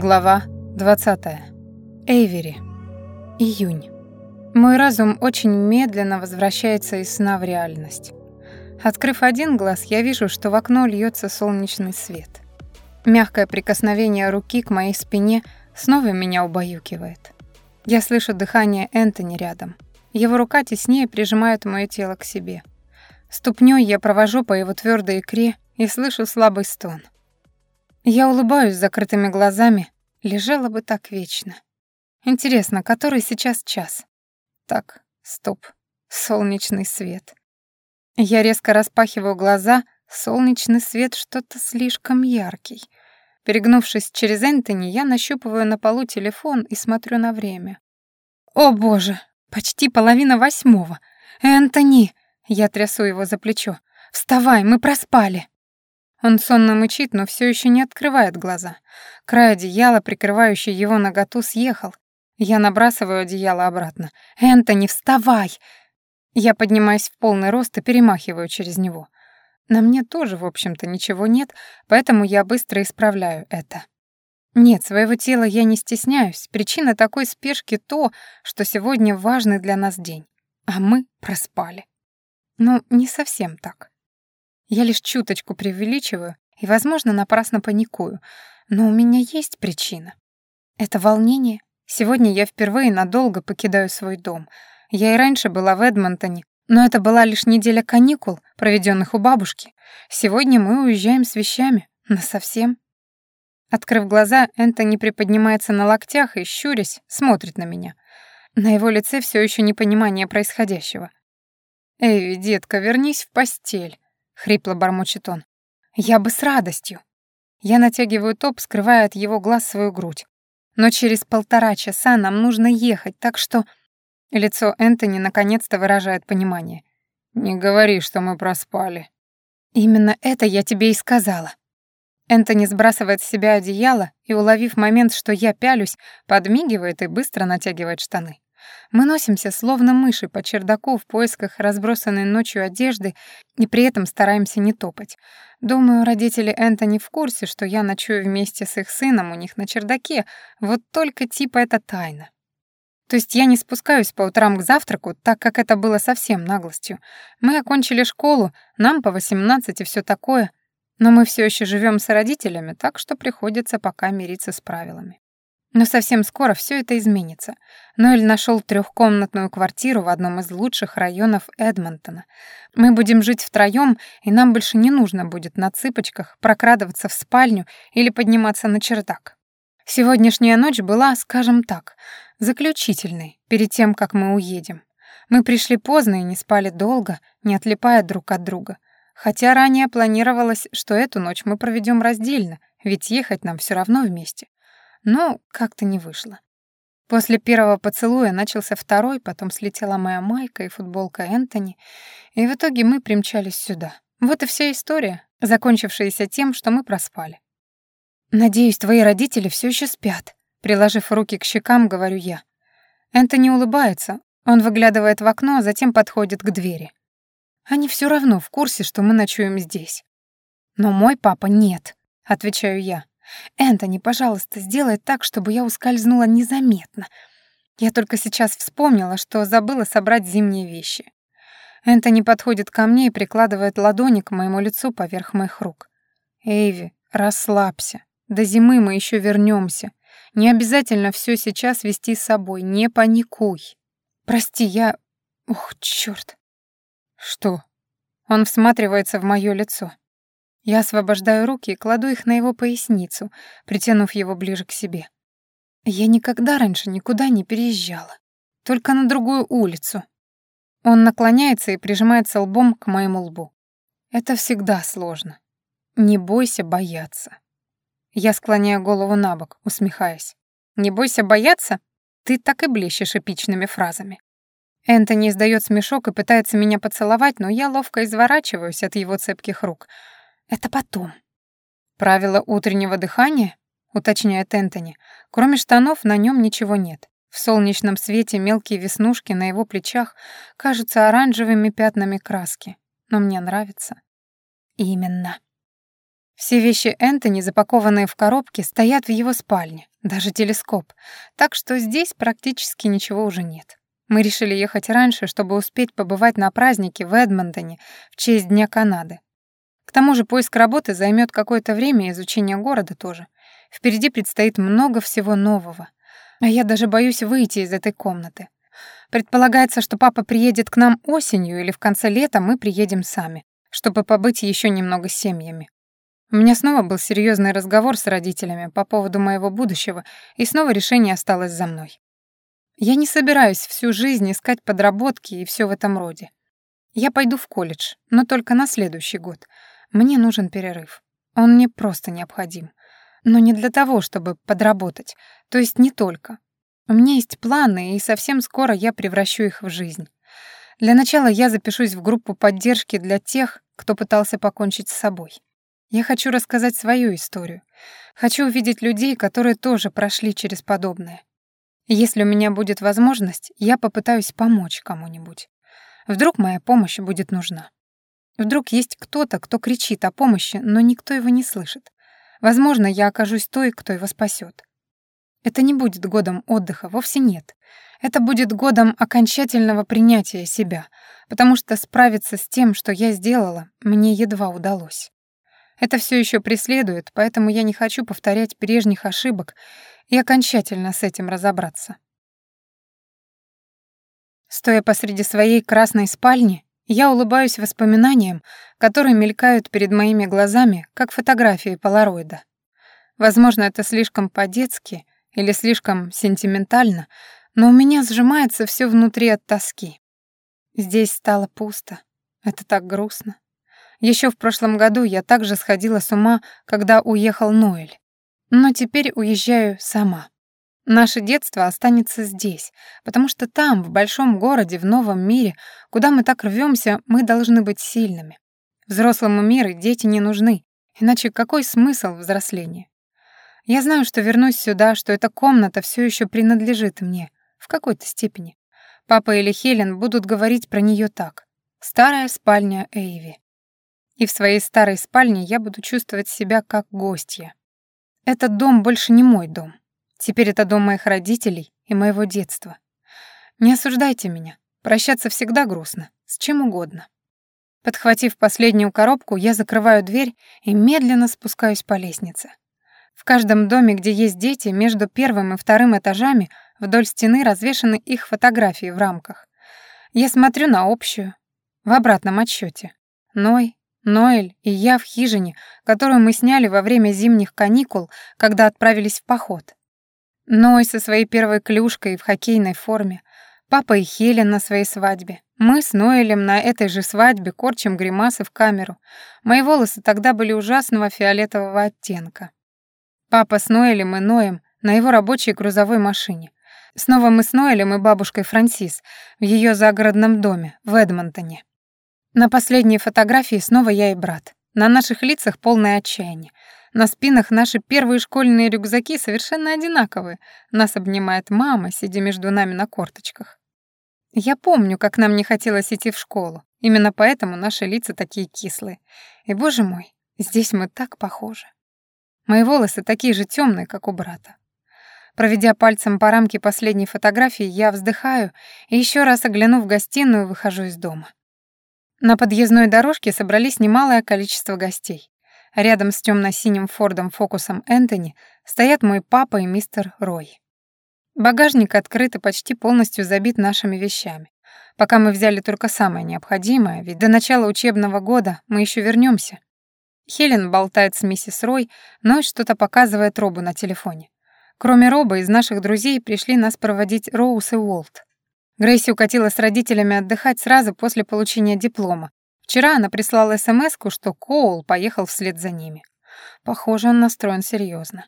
Глава 20. Эйвери. Июнь. Мой разум очень медленно возвращается из сна в реальность. Открыв один глаз, я вижу, что в окно льется солнечный свет. Мягкое прикосновение руки к моей спине снова меня убаюкивает. Я слышу дыхание Энтони рядом. Его рука теснее прижимает мое тело к себе. Ступнёй я провожу по его твердой икре и слышу слабый стон — я улыбаюсь закрытыми глазами, лежала бы так вечно. Интересно, который сейчас час? Так, стоп. Солнечный свет. Я резко распахиваю глаза, солнечный свет что-то слишком яркий. Перегнувшись через Энтони, я нащупываю на полу телефон и смотрю на время. О боже, почти половина восьмого. Энтони! Я трясу его за плечо. Вставай, мы проспали. Он сонно мычит, но все еще не открывает глаза. Край одеяла, прикрывающий его наготу, съехал. Я набрасываю одеяло обратно. «Энтони, вставай!» Я поднимаюсь в полный рост и перемахиваю через него. На мне тоже, в общем-то, ничего нет, поэтому я быстро исправляю это. Нет, своего тела я не стесняюсь. Причина такой спешки то, что сегодня важный для нас день. А мы проспали. Ну, не совсем так. Я лишь чуточку преувеличиваю и, возможно, напрасно паникую, но у меня есть причина. Это волнение. Сегодня я впервые надолго покидаю свой дом. Я и раньше была в Эдмонтоне, но это была лишь неделя каникул, проведенных у бабушки. Сегодня мы уезжаем с вещами. Насовсем. Открыв глаза, Энтони приподнимается на локтях и, щурясь, смотрит на меня. На его лице все еще непонимание происходящего. «Эйви, детка, вернись в постель», хрипло бормочет он. Я бы с радостью. Я натягиваю топ, скрывая от его глаз свою грудь. Но через полтора часа нам нужно ехать, так что... Лицо Энтони наконец-то выражает понимание. «Не говори, что мы проспали». «Именно это я тебе и сказала». Энтони сбрасывает с себя одеяло и, уловив момент, что я пялюсь, подмигивает и быстро натягивает штаны. Мы носимся, словно мыши, по чердаку в поисках разбросанной ночью одежды и при этом стараемся не топать. Думаю, родители Энтони в курсе, что я ночую вместе с их сыном у них на чердаке, вот только типа это тайна. То есть я не спускаюсь по утрам к завтраку, так как это было совсем наглостью. Мы окончили школу, нам по 18 и все такое, но мы все еще живем с родителями, так что приходится пока мириться с правилами. Но совсем скоро все это изменится. Ноэль нашел трехкомнатную квартиру в одном из лучших районов Эдмонтона. Мы будем жить втроем, и нам больше не нужно будет на цыпочках прокрадываться в спальню или подниматься на чердак. Сегодняшняя ночь была, скажем так, заключительной перед тем, как мы уедем. Мы пришли поздно и не спали долго, не отлипая друг от друга. Хотя ранее планировалось, что эту ночь мы проведем раздельно, ведь ехать нам все равно вместе но как-то не вышло. После первого поцелуя начался второй, потом слетела моя майка и футболка Энтони, и в итоге мы примчались сюда. Вот и вся история, закончившаяся тем, что мы проспали. «Надеюсь, твои родители все еще спят», — приложив руки к щекам, говорю я. Энтони улыбается, он выглядывает в окно, а затем подходит к двери. Они все равно в курсе, что мы ночуем здесь. Но мой папа нет, отвечаю я. «Энтони, пожалуйста, сделай так, чтобы я ускользнула незаметно. Я только сейчас вспомнила, что забыла собрать зимние вещи». Энтони подходит ко мне и прикладывает ладони к моему лицу поверх моих рук. «Эйви, расслабься. До зимы мы еще вернемся. Не обязательно все сейчас вести с собой, не паникуй. Прости, я... Ух, черт. «Что?» Он всматривается в мое лицо. Я освобождаю руки и кладу их на его поясницу, притянув его ближе к себе. Я никогда раньше никуда не переезжала. Только на другую улицу. Он наклоняется и прижимается лбом к моему лбу. Это всегда сложно. Не бойся бояться. Я склоняю голову на бок, усмехаясь. Не бойся бояться? Ты так и блещешь эпичными фразами. Энтони издает смешок и пытается меня поцеловать, но я ловко изворачиваюсь от его цепких рук — это потом. Правило утреннего дыхания, уточняет Энтони. Кроме штанов на нем ничего нет. В солнечном свете мелкие веснушки на его плечах кажутся оранжевыми пятнами краски. Но мне нравится. Именно. Все вещи Энтони, запакованные в коробки, стоят в его спальне, даже телескоп, так что здесь практически ничего уже нет. Мы решили ехать раньше, чтобы успеть побывать на празднике в Эдмонтоне в честь Дня Канады. К тому же поиск работы займет какое-то время, изучение города тоже. Впереди предстоит много всего нового. А я даже боюсь выйти из этой комнаты. Предполагается, что папа приедет к нам осенью или в конце лета мы приедем сами, чтобы побыть еще немного с семьями. У меня снова был серьезный разговор с родителями по поводу моего будущего, и снова решение осталось за мной. Я не собираюсь всю жизнь искать подработки и все в этом роде. Я пойду в колледж, но только на следующий год. Мне нужен перерыв. Он мне просто необходим. Но не для того, чтобы подработать. То есть не только. У меня есть планы, и совсем скоро я превращу их в жизнь. Для начала я запишусь в группу поддержки для тех, кто пытался покончить с собой. Я хочу рассказать свою историю. Хочу увидеть людей, которые тоже прошли через подобное. Если у меня будет возможность, я попытаюсь помочь кому-нибудь. Вдруг моя помощь будет нужна. Вдруг есть кто-то, кто кричит о помощи, но никто его не слышит. Возможно, я окажусь той, кто его спасет. Это не будет годом отдыха, вовсе нет. Это будет годом окончательного принятия себя, потому что справиться с тем, что я сделала, мне едва удалось. Это все еще преследует, поэтому я не хочу повторять прежних ошибок и окончательно с этим разобраться. Стоя посреди своей красной спальни, я улыбаюсь воспоминаниям, которые мелькают перед моими глазами, как фотографии полароида. Возможно, это слишком по-детски или слишком сентиментально, но у меня сжимается все внутри от тоски. Здесь стало пусто. Это так грустно. Еще в прошлом году я также сходила с ума, когда уехал Ноэль. Но теперь уезжаю сама. Наше детство останется здесь, потому что там, в большом городе, в новом мире, куда мы так рвемся, мы должны быть сильными. Взрослому миру дети не нужны, иначе какой смысл взросления? Я знаю, что вернусь сюда, что эта комната все еще принадлежит мне, в какой-то степени. Папа или Хелен будут говорить про нее так. Старая спальня Эйви и в своей старой спальне я буду чувствовать себя как гостья. Этот дом больше не мой дом. Теперь это дом моих родителей и моего детства. Не осуждайте меня. Прощаться всегда грустно, с чем угодно. Подхватив последнюю коробку, я закрываю дверь и медленно спускаюсь по лестнице. В каждом доме, где есть дети, между первым и вторым этажами вдоль стены развешаны их фотографии в рамках. Я смотрю на общую, в обратном отсчете. Ной, Ноэль и я в хижине, которую мы сняли во время зимних каникул, когда отправились в поход. Ной со своей первой клюшкой в хоккейной форме, папа и Хелен на своей свадьбе. Мы с Ноэлем на этой же свадьбе корчим гримасы в камеру. Мои волосы тогда были ужасного фиолетового оттенка. Папа с Ноэлем и Ноем на его рабочей грузовой машине. Снова мы с Ноэлем и бабушкой Франсис в ее загородном доме в Эдмонтоне. На последней фотографии снова я и брат. На наших лицах полное отчаяние. На спинах наши первые школьные рюкзаки совершенно одинаковые. Нас обнимает мама, сидя между нами на корточках. Я помню, как нам не хотелось идти в школу. Именно поэтому наши лица такие кислые. И, боже мой, здесь мы так похожи. Мои волосы такие же темные, как у брата. Проведя пальцем по рамке последней фотографии, я вздыхаю и еще раз оглянув гостиную, выхожу из дома. На подъездной дорожке собрались немалое количество гостей. Рядом с темно-синим Фордом Фокусом Энтони стоят мой папа и мистер Рой. Багажник открыт и почти полностью забит нашими вещами. Пока мы взяли только самое необходимое, ведь до начала учебного года мы еще вернемся. Хелен болтает с миссис Рой, но что-то показывает Робу на телефоне. Кроме Роба, из наших друзей пришли нас проводить Роуз и Уолт. Грейси укатила с родителями отдыхать сразу после получения диплома. Вчера она прислала смс что Коул поехал вслед за ними. Похоже, он настроен серьезно.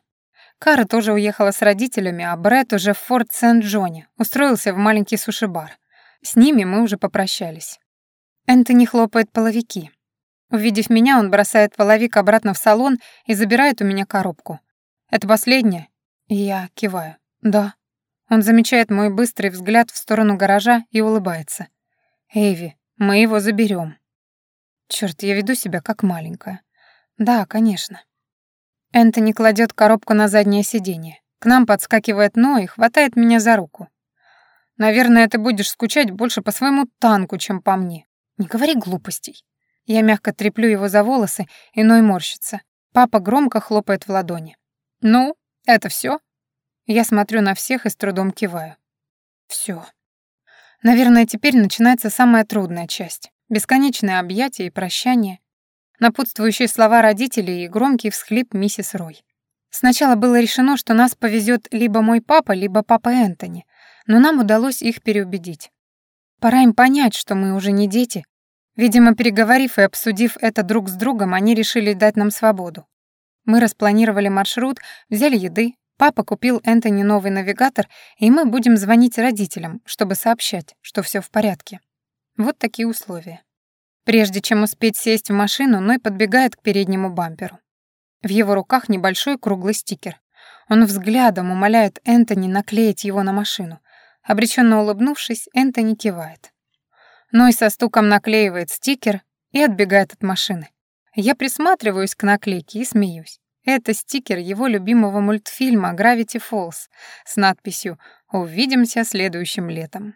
Кара тоже уехала с родителями, а Брэд уже в Форт Сент-Джоне, устроился в маленький суши-бар. С ними мы уже попрощались. Энтони хлопает половики. Увидев меня, он бросает половик обратно в салон и забирает у меня коробку. Это последнее? Я киваю. Да. Он замечает мой быстрый взгляд в сторону гаража и улыбается. «Эйви, мы его заберем. Черт, я веду себя как маленькая. Да, конечно. Энтони кладет коробку на заднее сиденье. К нам подскакивает Но и хватает меня за руку. «Наверное, ты будешь скучать больше по своему танку, чем по мне. Не говори глупостей». Я мягко треплю его за волосы, и Ной морщится. Папа громко хлопает в ладони. «Ну, это все? Я смотрю на всех и с трудом киваю. Все. Наверное, теперь начинается самая трудная часть. Бесконечное объятие и прощание, напутствующие слова родителей и громкий всхлип миссис Рой. Сначала было решено, что нас повезет либо мой папа, либо папа Энтони, но нам удалось их переубедить. Пора им понять, что мы уже не дети. Видимо, переговорив и обсудив это друг с другом, они решили дать нам свободу. Мы распланировали маршрут, взяли еды, папа купил Энтони новый навигатор, и мы будем звонить родителям, чтобы сообщать, что все в порядке. Вот такие условия. Прежде чем успеть сесть в машину, Ной подбегает к переднему бамперу. В его руках небольшой круглый стикер. Он взглядом умоляет Энтони наклеить его на машину. Обреченно улыбнувшись, Энтони кивает. Ной со стуком наклеивает стикер и отбегает от машины. Я присматриваюсь к наклейке и смеюсь. Это стикер его любимого мультфильма Gravity Falls с надписью «Увидимся следующим летом».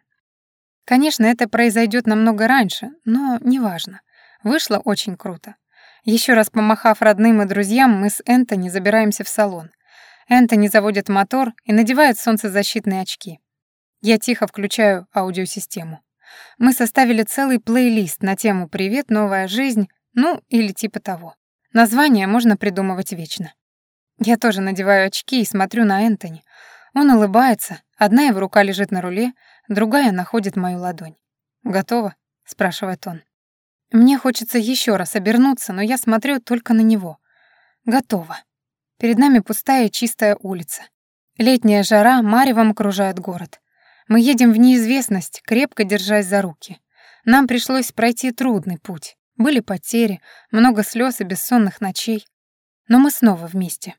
Конечно, это произойдет намного раньше, но неважно. Вышло очень круто. Еще раз помахав родным и друзьям, мы с Энтони забираемся в салон. Энтони заводит мотор и надевает солнцезащитные очки. Я тихо включаю аудиосистему. Мы составили целый плейлист на тему «Привет, новая жизнь», ну, или типа того. Название можно придумывать вечно. Я тоже надеваю очки и смотрю на Энтони. Он улыбается, одна его рука лежит на руле, другая находит мою ладонь. «Готово?» — спрашивает он. Мне хочется еще раз обернуться, но я смотрю только на него. Готово. Перед нами пустая чистая улица. Летняя жара маревом окружает город. Мы едем в неизвестность, крепко держась за руки. Нам пришлось пройти трудный путь. Были потери, много слез и бессонных ночей. Но мы снова вместе.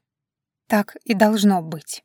Так и должно быть.